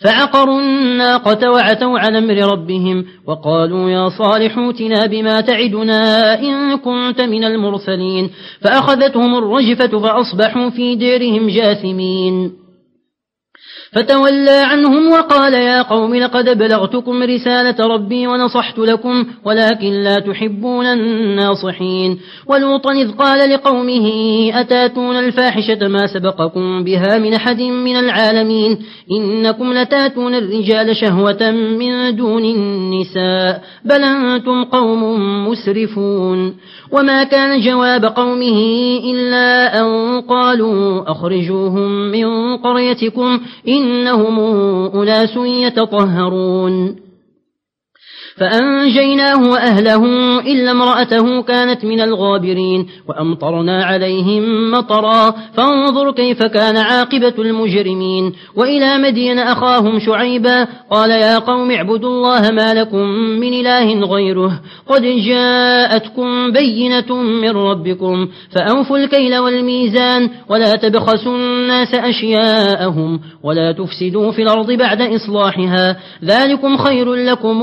فعقروا الناقة وعتوا على أمر ربهم وقالوا يا صالح اوتنا بما تعدنا إن كنت من المرسلين فأخذتهم الرجفة فأصبحوا في ديرهم جاثمين فتولى عنهم وقال يا قوم لقد بلغتكم رسالة ربي ونصحت لكم ولكن لا تحبون الناصحين. ولوطا إذ قال لقومه أتاتون الفاحشة ما سبقكم بها من أحد من العالمين؟ إنكم لتاتون الرجال شهوة من دون النساء بل أنتم قوم مسرفون. وما كان جواب قومه إلا قالوا أخرجوهم من قريتكم إنهم أناس يتطهرون فأنجيناه وأهله إلا امرأته كانت من الغابرين وأمطرنا عليهم مطرا فانظر كيف كان عاقبة المجرمين وإلى مدين أخاهم شعيبا قال يا قوم اعبدوا الله ما لكم من إله غيره قد جاءتكم بينة من ربكم فأوفوا الكيل والميزان ولا تبخسوا الناس أشياءهم ولا تفسدوا في الأرض بعد إصلاحها ذلكم خير لكم